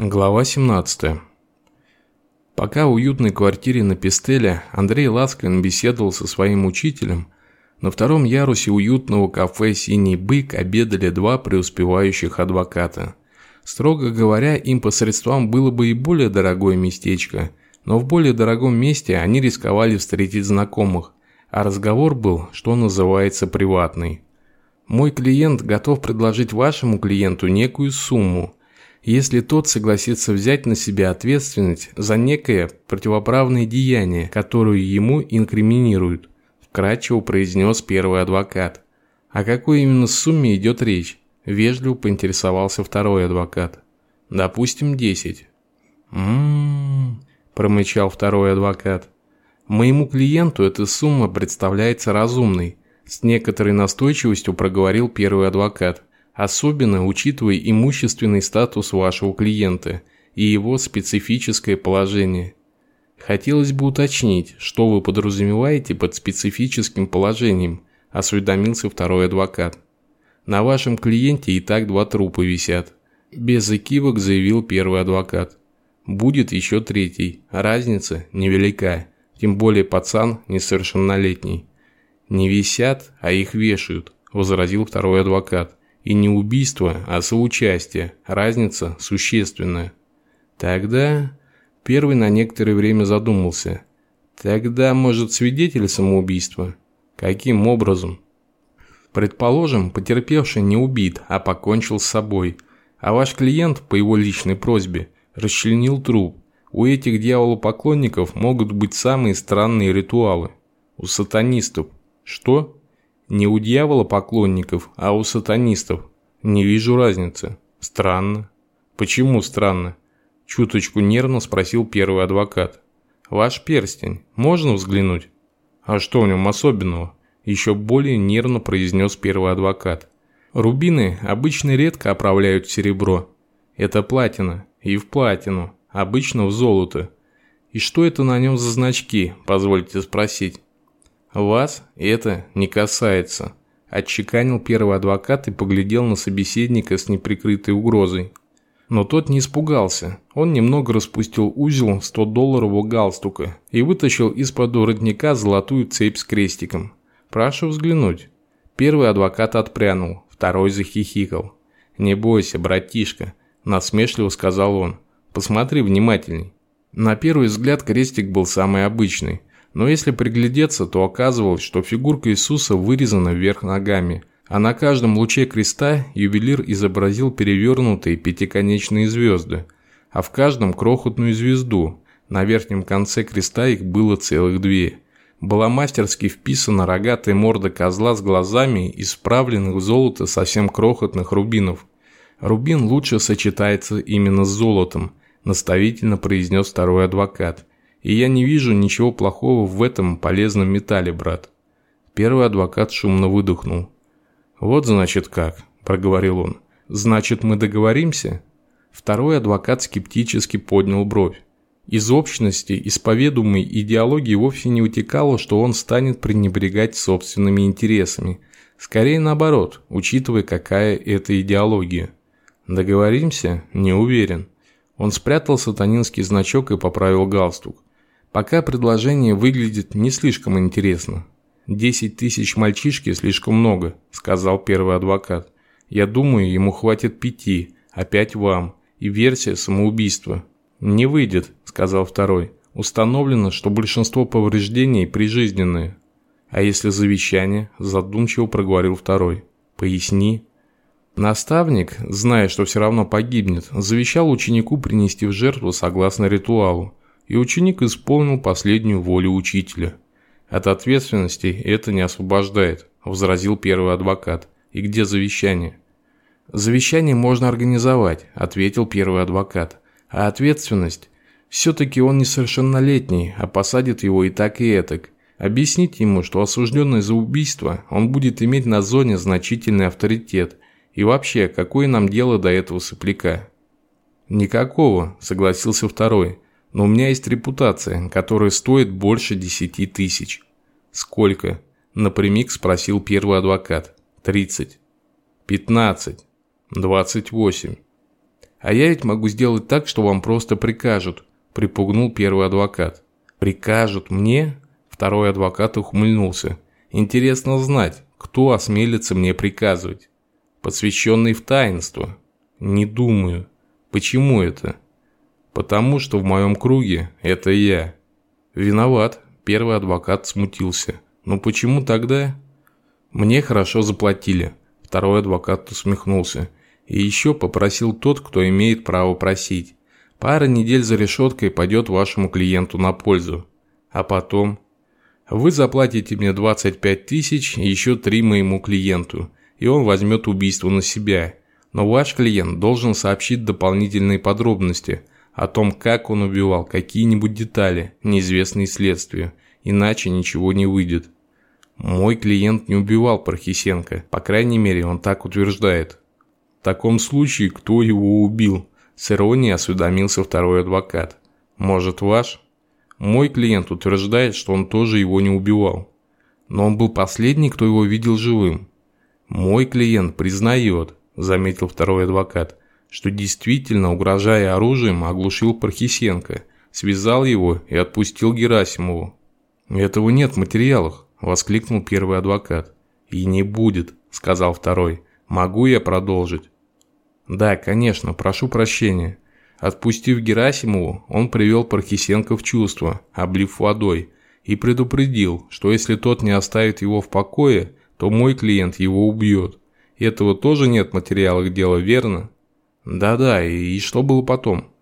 Глава 17. Пока в уютной квартире на Пестеле Андрей Ласкин беседовал со своим учителем, на втором ярусе уютного кафе «Синий бык» обедали два преуспевающих адвоката. Строго говоря, им по средствам было бы и более дорогое местечко, но в более дорогом месте они рисковали встретить знакомых, а разговор был, что называется, приватный. «Мой клиент готов предложить вашему клиенту некую сумму», если тот согласится взять на себя ответственность за некое противоправное деяние, которое ему инкриминируют, вкратчиво произнес первый адвокат. О какой именно сумме идет речь? Вежливо поинтересовался второй адвокат. Допустим, 10. «М-м-м», промычал второй адвокат. «Моему клиенту эта сумма представляется разумной», с некоторой настойчивостью проговорил первый адвокат особенно учитывая имущественный статус вашего клиента и его специфическое положение. Хотелось бы уточнить, что вы подразумеваете под специфическим положением, осведомился второй адвокат. На вашем клиенте и так два трупа висят. Без экивок заявил первый адвокат. Будет еще третий, разница невелика, тем более пацан несовершеннолетний. Не висят, а их вешают, возразил второй адвокат. И не убийство, а соучастие. Разница существенная. Тогда... Первый на некоторое время задумался. Тогда, может, свидетель самоубийства? Каким образом? Предположим, потерпевший не убит, а покончил с собой. А ваш клиент, по его личной просьбе, расчленил труп. У этих дьяволопоклонников могут быть самые странные ритуалы. У сатанистов. Что? Не у дьявола поклонников, а у сатанистов. Не вижу разницы. Странно. Почему странно? Чуточку нервно спросил первый адвокат. Ваш перстень. Можно взглянуть? А что в нем особенного? Еще более нервно произнес первый адвокат. Рубины обычно редко оправляют в серебро. Это платина. И в платину. Обычно в золото. И что это на нем за значки, позвольте спросить? «Вас это не касается», – отчеканил первый адвокат и поглядел на собеседника с неприкрытой угрозой. Но тот не испугался. Он немного распустил узел 100-долларового галстука и вытащил из-под воротника золотую цепь с крестиком. «Прошу взглянуть». Первый адвокат отпрянул, второй захихикал. «Не бойся, братишка», – насмешливо сказал он. «Посмотри внимательней». На первый взгляд крестик был самый обычный, но если приглядеться, то оказывалось, что фигурка Иисуса вырезана вверх ногами, а на каждом луче креста ювелир изобразил перевернутые пятиконечные звезды, а в каждом крохотную звезду, на верхнем конце креста их было целых две. Была мастерски вписана рогатая морда козла с глазами из вправленных в золото совсем крохотных рубинов. «Рубин лучше сочетается именно с золотом», – наставительно произнес второй адвокат. И я не вижу ничего плохого в этом полезном металле, брат. Первый адвокат шумно выдохнул. Вот значит как, проговорил он. Значит, мы договоримся? Второй адвокат скептически поднял бровь. Из общности исповедуемой идеологии вовсе не утекало, что он станет пренебрегать собственными интересами. Скорее наоборот, учитывая, какая это идеология. Договоримся? Не уверен. Он спрятал сатанинский значок и поправил галстук. Пока предложение выглядит не слишком интересно. «Десять тысяч мальчишки слишком много», – сказал первый адвокат. «Я думаю, ему хватит пяти, опять вам. И версия самоубийства». «Не выйдет», – сказал второй. «Установлено, что большинство повреждений прижизненные». «А если завещание?» – задумчиво проговорил второй. «Поясни». Наставник, зная, что все равно погибнет, завещал ученику принести в жертву согласно ритуалу и ученик исполнил последнюю волю учителя. От ответственности это не освобождает, возразил первый адвокат. И где завещание? Завещание можно организовать, ответил первый адвокат. А ответственность? Все-таки он несовершеннолетний, а посадит его и так и этак. Объяснить ему, что осужденный за убийство, он будет иметь на зоне значительный авторитет. И вообще, какое нам дело до этого сопляка? Никакого, согласился второй. Но у меня есть репутация, которая стоит больше десяти тысяч. Сколько? Напрямик спросил первый адвокат. Тридцать. Пятнадцать. Двадцать восемь. А я ведь могу сделать так, что вам просто прикажут, припугнул первый адвокат. Прикажут мне? Второй адвокат ухмыльнулся. Интересно знать, кто осмелится мне приказывать. Посвященный в таинство? Не думаю. Почему это? Потому что в моем круге это я. Виноват. Первый адвокат смутился. Но почему тогда? Мне хорошо заплатили. Второй адвокат усмехнулся. И еще попросил тот, кто имеет право просить. Пара недель за решеткой пойдет вашему клиенту на пользу. А потом... Вы заплатите мне 25 тысяч и еще 3 моему клиенту, и он возьмет убийство на себя. Но ваш клиент должен сообщить дополнительные подробности о том, как он убивал, какие-нибудь детали, неизвестные следствию, иначе ничего не выйдет. Мой клиент не убивал Пархисенко, по крайней мере он так утверждает. В таком случае, кто его убил? С иронией осведомился второй адвокат. Может, ваш? Мой клиент утверждает, что он тоже его не убивал. Но он был последний, кто его видел живым. Мой клиент признает, заметил второй адвокат, что действительно, угрожая оружием, оглушил Пархисенко, связал его и отпустил Герасимову. «Этого нет в материалах», – воскликнул первый адвокат. «И не будет», – сказал второй. Могу я продолжить? Да, конечно, прошу прощения. Отпустив Герасимову, он привел Пархисенко в чувство, облив водой, и предупредил, что если тот не оставит его в покое, то мой клиент его убьет. Этого тоже нет в материалах дела, верно? Да-да, и что было потом?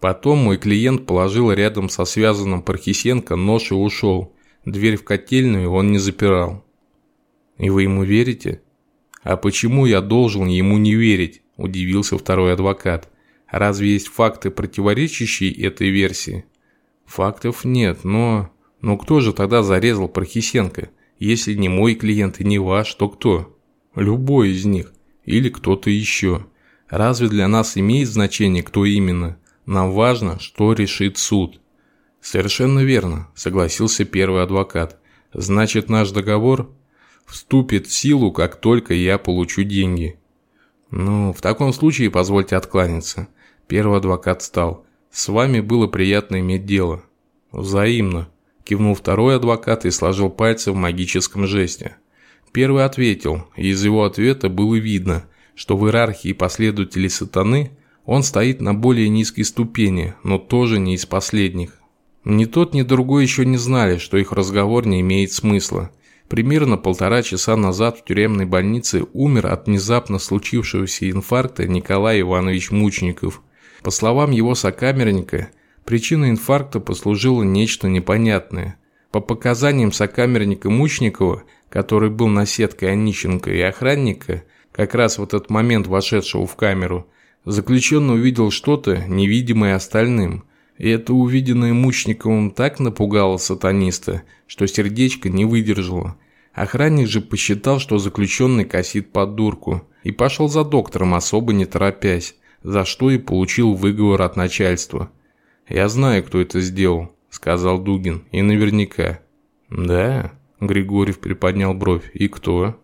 Потом мой клиент положил рядом со связанным Пархисенко нож и ушел. Дверь в котельную он не запирал. И вы ему верите? «А почему я должен ему не верить?» – удивился второй адвокат. «Разве есть факты, противоречащие этой версии?» «Фактов нет, но...» «Но кто же тогда зарезал Пархисенко? Если не мой клиент и не ваш, то кто?» «Любой из них. Или кто-то еще. Разве для нас имеет значение, кто именно? Нам важно, что решит суд». «Совершенно верно», – согласился первый адвокат. «Значит, наш договор вступит в силу, как только я получу деньги. Ну, в таком случае позвольте откланяться. Первый адвокат встал. С вами было приятно иметь дело. Взаимно. Кивнул второй адвокат и сложил пальцы в магическом жесте. Первый ответил, и из его ответа было видно, что в иерархии последователей сатаны он стоит на более низкой ступени, но тоже не из последних. Ни тот, ни другой еще не знали, что их разговор не имеет смысла – Примерно полтора часа назад в тюремной больнице умер от внезапно случившегося инфаркта Николай Иванович Мучников. По словам его сокамерника, причиной инфаркта послужило нечто непонятное. По показаниям сокамерника Мучникова, который был наседкой Онищенко и охранника, как раз в этот момент вошедшего в камеру, заключенный увидел что-то, невидимое остальным – и это увиденное Мучниковым так напугало сатаниста, что сердечко не выдержало. Охранник же посчитал, что заключенный косит под дурку, и пошел за доктором, особо не торопясь, за что и получил выговор от начальства. «Я знаю, кто это сделал», – сказал Дугин, – «и наверняка». «Да?» – Григорьев приподнял бровь. «И кто?»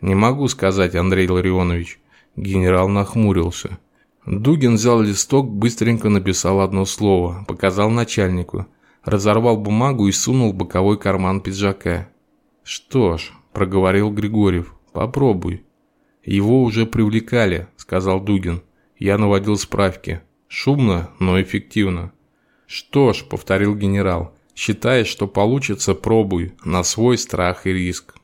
«Не могу сказать, Андрей Ларионович». Генерал нахмурился. Дугин взял листок, быстренько написал одно слово, показал начальнику, разорвал бумагу и сунул в боковой карман пиджака. «Что ж», – проговорил Григорьев, – «попробуй». «Его уже привлекали», – сказал Дугин. Я наводил справки. Шумно, но эффективно. «Что ж», – повторил генерал, – «считаешь, что получится, пробуй, на свой страх и риск».